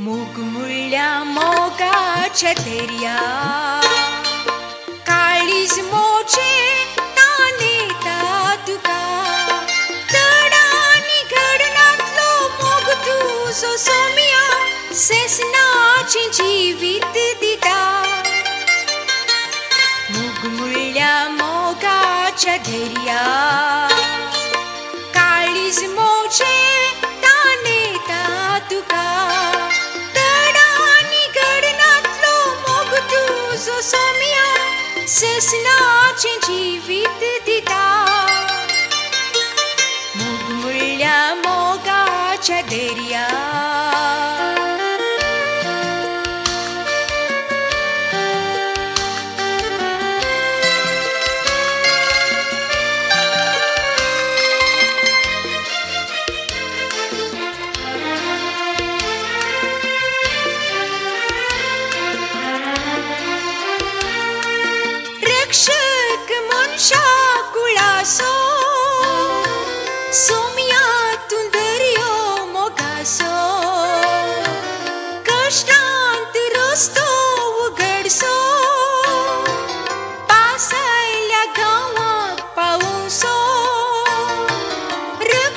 موگ موگ چھ دریا کا دکا گڑھ سومی سیویت دگم موگ چ دریا سسنا چیوت دتا موگا چ دریا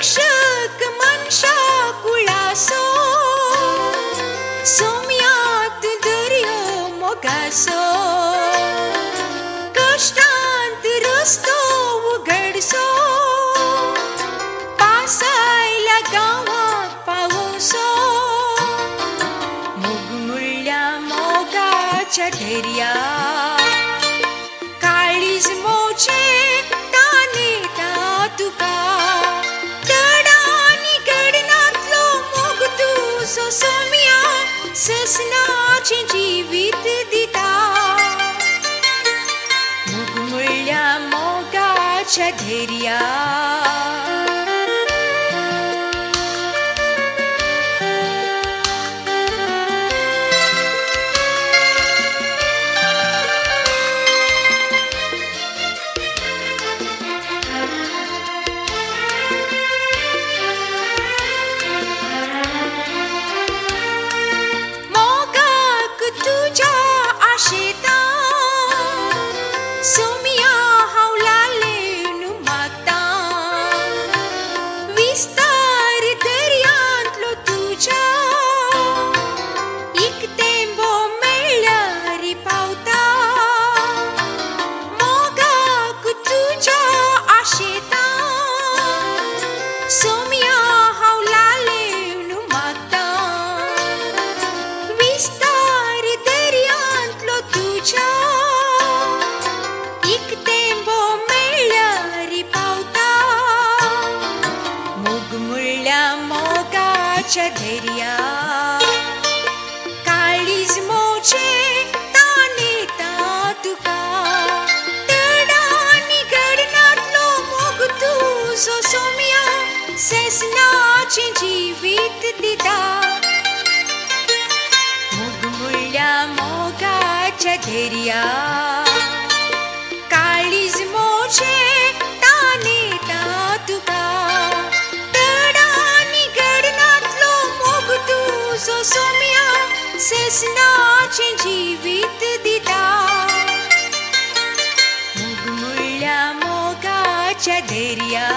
شک منشا کلو سویات درو موگا سو کشٹان سو پاس گو پاؤ سو موگ دریا کا سنچ جیویت دھوگ موگ دریا So دریا کا سومی سیویت دگ موگ چریا ناچ جیوت دیا موگا چ دریا